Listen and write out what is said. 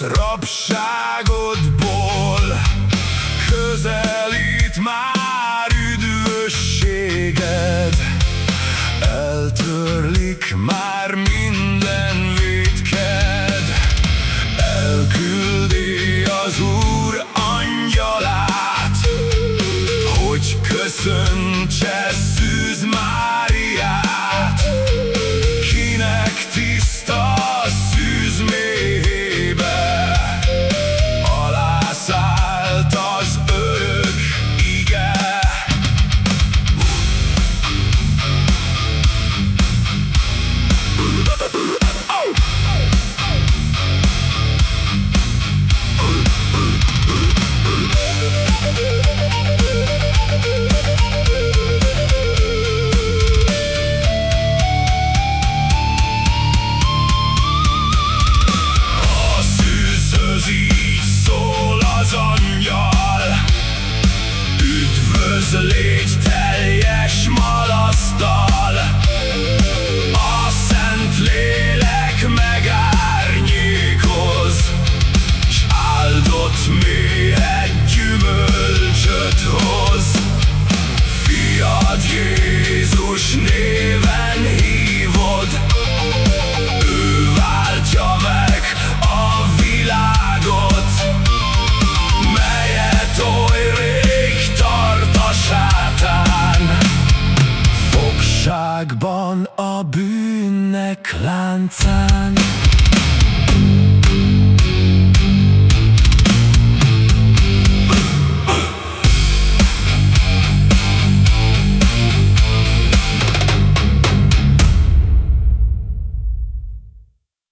rossz rabságodból. Közelít már üdvösséged. Eltörlik már minden vétked Elküldi az Úr angyalát. Hogy köszöntse Szűz Máriát. Licht világban a bűnnek láncán.